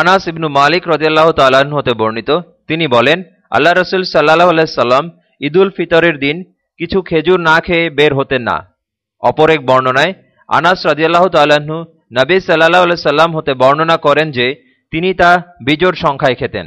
আনাস ইবনু মালিক রদিয়াল্লাহ তাল্লাহ্ন হতে বর্ণিত। তিনি বলেন, আল্লাহ রসুল সাল্লাহ আলাইসাল্লাম ঈদুল ফিতরের দিন কিছু খেজুর না খেয়ে বের হতেন না। অপর এক বর্ণনায়, আনাস রাজিয়াল্লাহ তাল্লাহ্ন নবী সাল্লাহ সাল্লাম হতে বর্ণনা করেন যে, তিনি তা বিজোড় সংখ্যায় খেতেন।